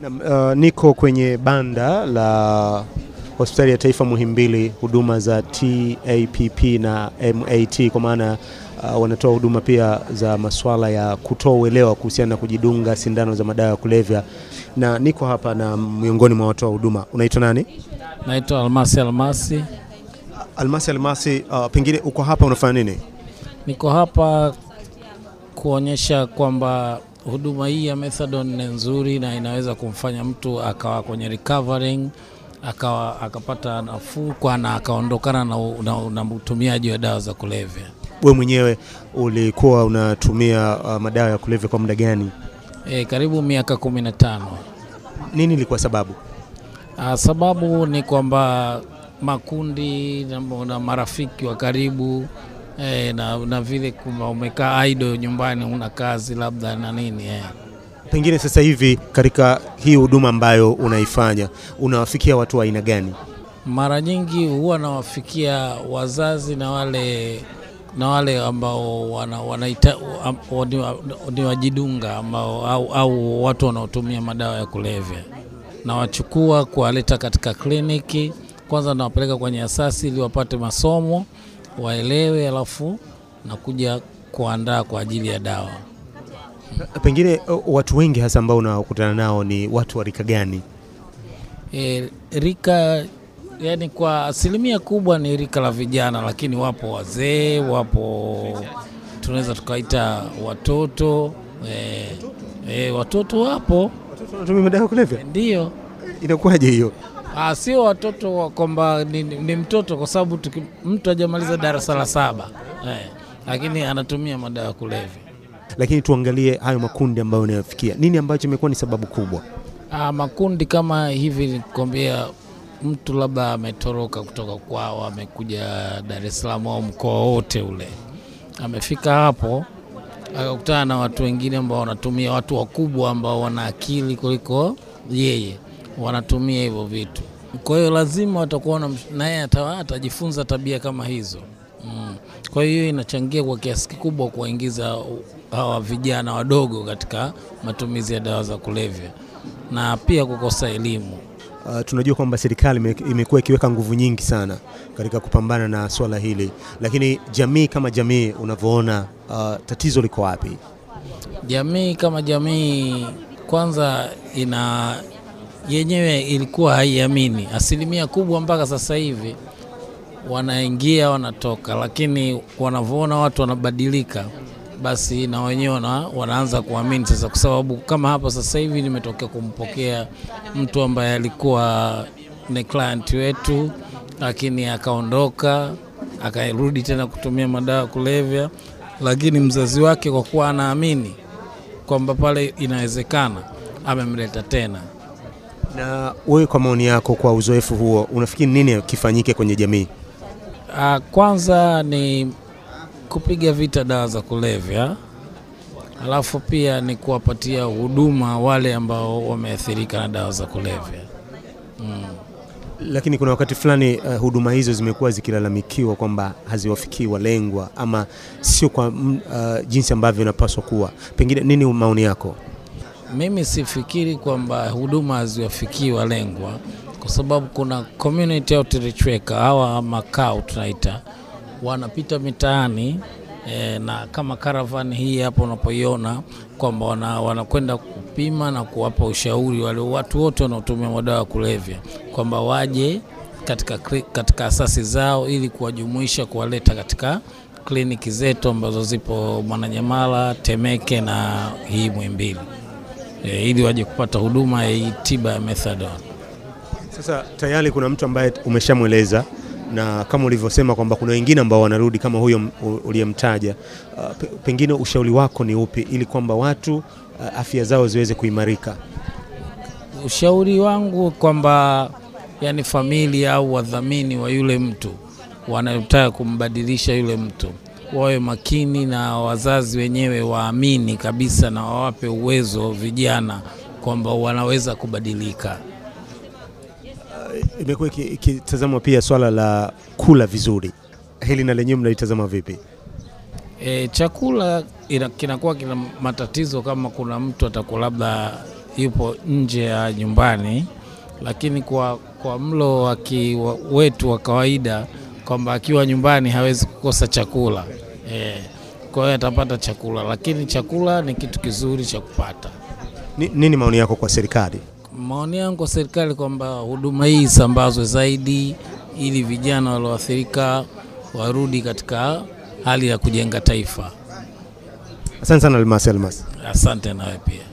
Na, uh, niko kwenye banda la hospitali ya taifa Muhimbili, huduma za TAPP na MAT kwa maana uh, wanatoa huduma pia za masuala ya kutoa uelewa kuhusiana na kujidunga sindano za madawa ya kulevya, na niko hapa na miongoni mwa watoa huduma. Unaitwa nani? Naitwa Almasi Almasi, Almasi Almasi, uh, pengine uko hapa unafanya nini? niko hapa kuonyesha kwamba huduma hii ya methadone ni nzuri na inaweza kumfanya mtu akawa kwenye recovering akawa akapata nafuu kwa na akaondokana na, na, na utumiaji wa dawa za kulevya. Wewe mwenyewe ulikuwa unatumia uh, madawa ya kulevya kwa muda gani? E, karibu miaka kumi na tano. Nini ilikuwa sababu? A, sababu ni kwamba makundi na marafiki wa karibu eh, na, na vile kwamba umekaa idle nyumbani una kazi labda na nini eh. Pengine sasa hivi katika hii huduma ambayo unaifanya unawafikia watu wa aina gani? Mara nyingi huwa nawafikia wazazi na wale na wale ambao wana, wanaita, ni wajidunga ambao, au, au watu wanaotumia madawa ya kulevya. Nawachukua kuwaleta katika kliniki, kwanza nawapeleka kwenye asasi ili wapate masomo waelewe, alafu nakuja kuandaa kwa ajili ya dawa. Pengine uh, watu wengi hasa ambao unakutana nao ni watu wa rika gani? E, rika yani kwa asilimia kubwa ni rika la vijana, lakini wapo wazee, wapo tunaweza tukaita watoto e, e, watoto wapo Watoto wanatumia madawa kulevya? ndio. Inakuwaje hiyo? Ah, sio watoto wa kwamba ni, ni ni mtoto kwa sababu mtu hajamaliza darasa la saba eh, lakini anatumia madawa ya kulevya. Lakini tuangalie hayo makundi ambayo unayofikia, nini ambacho imekuwa ni sababu kubwa? Ah, makundi kama hivi nikwambia, mtu labda ametoroka kutoka kwao amekuja Dar es Salaam au mkoa wote ule, amefika hapo akakutana na watu wengine ambao wanatumia, watu wakubwa ambao wana akili kuliko yeye, wanatumia hivyo vitu. Kwa hiyo lazima watakuwa na- yeye atajifunza tabia kama hizo mm. Kwa hiyo inachangia kwa kiasi kikubwa kuwaingiza hawa vijana wadogo katika matumizi ya dawa za kulevya na pia kukosa elimu. Uh, tunajua kwamba serikali imekuwa ikiweka nguvu nyingi sana katika kupambana na swala hili, lakini jamii kama jamii unavyoona, uh, tatizo liko wapi? Jamii kama jamii, kwanza ina yenyewe ilikuwa haiamini, asilimia kubwa mpaka sasa hivi wanaingia wanatoka, lakini wanavyoona watu wanabadilika, basi na wenyewe wana, wanaanza kuamini sasa, kwa sababu kama hapa sasa hivi nimetokea kumpokea mtu ambaye alikuwa ni client wetu, lakini akaondoka akarudi tena kutumia madawa kulevya, lakini mzazi wake kwa kuwa anaamini kwamba pale inawezekana, amemleta tena. Na wewe kwa maoni yako, kwa uzoefu huo, unafikiri nini kifanyike kwenye jamii? Uh, Kwanza ni kupiga vita dawa za kulevya, alafu pia ni kuwapatia huduma wale ambao wameathirika na dawa za kulevya. Mm. Lakini kuna wakati fulani uh, huduma hizo zimekuwa zikilalamikiwa kwamba haziwafikii walengwa ama sio kwa uh, jinsi ambavyo inapaswa kuwa. Pengine nini maoni yako? Mimi sifikiri kwamba huduma haziwafikii walengwa, kwa sababu kuna community outreach worker hawa makao tunaita, wanapita mitaani e, na kama caravan hii hapo unapoiona kwamba wanakwenda wana, kupima na kuwapa ushauri wale watu wote wanaotumia madawa ya kulevya kwamba waje katika, katika asasi zao ili kuwajumuisha kuwaleta katika kliniki zetu ambazo zipo Mwananyamala, Temeke na hii Muhimbili e, ili waje kupata huduma ya e, tiba ya methadone. Sasa tayari kuna mtu ambaye umeshamweleza na kama ulivyosema kwamba kuna wengine ambao wanarudi kama huyo uliyemtaja. Uh, pengine ushauri wako ni upi ili kwamba watu uh, afya zao ziweze kuimarika? Ushauri wangu kwamba yani familia au wadhamini wa yule mtu wanayotaka kumbadilisha yule mtu wawe makini na wazazi wenyewe waamini kabisa na wawape uwezo vijana kwamba wanaweza kubadilika. Imekuwa ikitazama ikitazamwa pia swala la kula vizuri, hili na lenyewe mnalitazama vipi? E, chakula ina- kinakuwa kina matatizo kama kuna mtu atakuwa labda yupo nje ya nyumbani, lakini kwa, kwa mlo waki, wa- wetu wa kawaida kwamba akiwa nyumbani hawezi kukosa chakula eh, kwa hiyo atapata chakula, lakini chakula ni kitu kizuri cha kupata. Ni, nini maoni yako kwa serikali? Maoni yangu kwa serikali kwamba huduma hii isambazwe zaidi ili vijana walioathirika warudi katika hali ya kujenga taifa. Asante sana Almas Almas. Asante nawe pia.